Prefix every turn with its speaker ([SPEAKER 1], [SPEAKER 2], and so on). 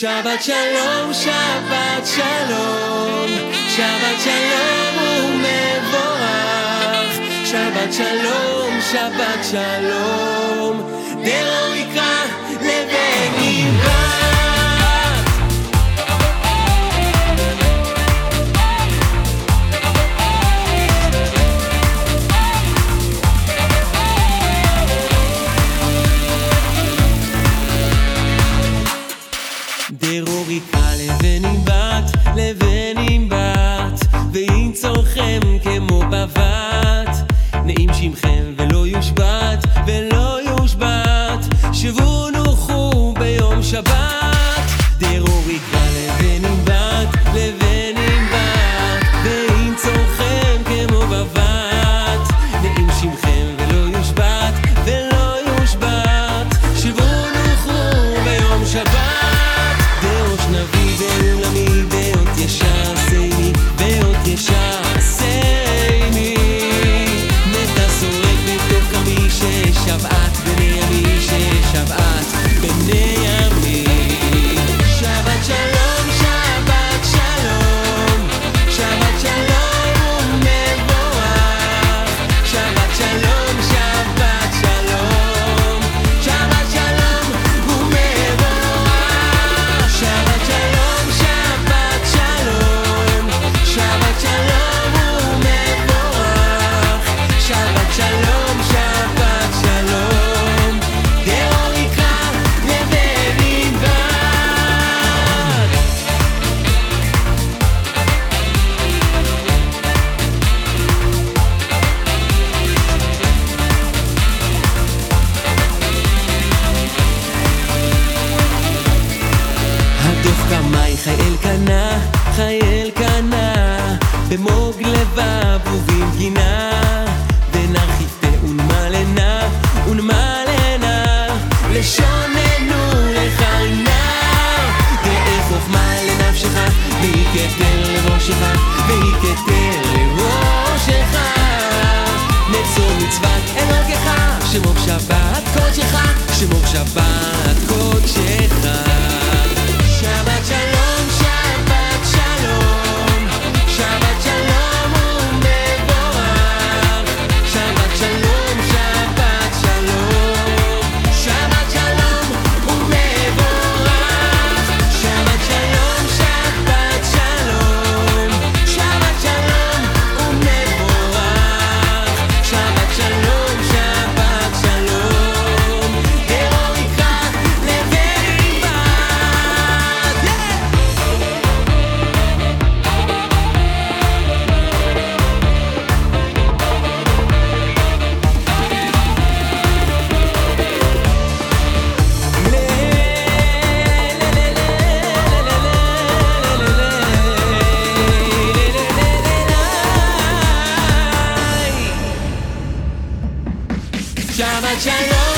[SPEAKER 1] שבת שלום, שבת שלום, שבת שלום ומבורך, שבת שלום, שבת שלום, דרום יקרא לבן יברח. דרוריקה לבנים בת, לבנים בת, ואם צורכם כמו בבת, נעים שמכם ולא יושבת, ולא... קמאי חי אלקנה, חי אלקנה, במוג לבב ובמגינה, בין ארכיפי ונמלנה, ונמלנה, לשוננו לחיינה, ואכוף חוכמה לנפשך, והיא כתר לראשך, והיא כתר לראשך, נצור מצוות אלוקיך, שמור שבת קודשך, שמור שבת 加把加油